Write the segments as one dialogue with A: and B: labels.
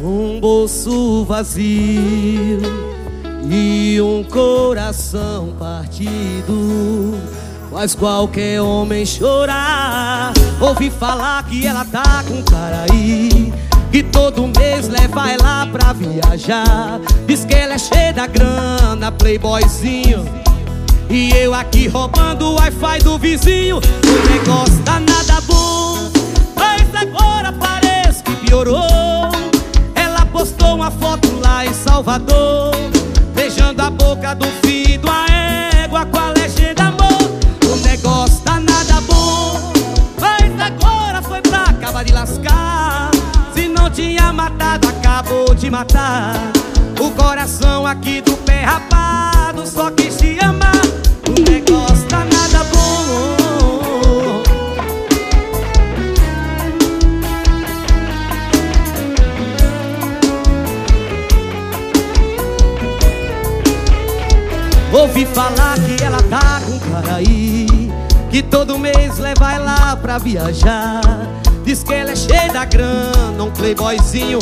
A: Um bolso vazio e um coração partido. Faz qualquer homem chorar. Ouvi falar que ela tá com cara aí. Que todo mês leva ela pra viajar. Diz que ela é cheia da grana, playboyzinho. E eu aqui roubando o Wi-Fi do vizinho. O negócio tá nada bom. Uma foto lá em Salvador. Beijando a boca do filho, a égua com a legenda amor. O negócio tá nada bom. Mas agora foi pra acabar de lascar. Se não tinha matado, acabou de matar. O coração aqui do pé rapado Ouvi falar que ela tá com cara aí Que todo mês leva ela pra viajar. Diz que ela é cheia da grana, um playboyzinho.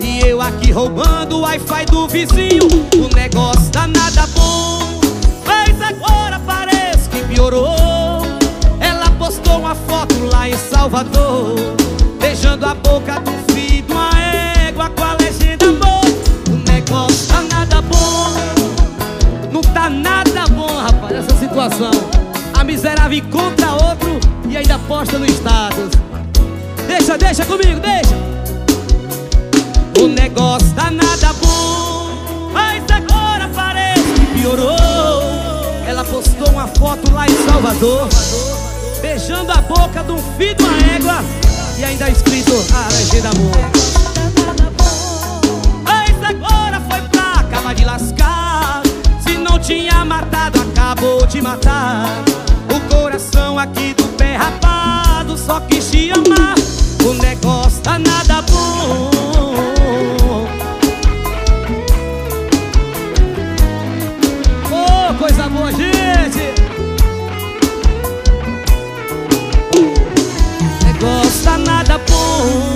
A: E eu aqui roubando o Wi-Fi do vizinho. O negócio tá nada bom Mas agora parece que piorou. Ela postou uma foto lá em Salvador Beijando a boca do situação. A miserável encontra outro e ainda posta no status. Deixa, deixa comigo, deixa. O negócio tá nada bom, mas agora parece que piorou. Ela postou uma foto lá em Salvador, beijando a boca de um filho de uma égua e ainda escrito a legenda amor. te matar. O coração aqui do pé rapado Só quis te amar. O negócio tá nada bom. Oh, coisa boa, gente. O negócio tá nada bom.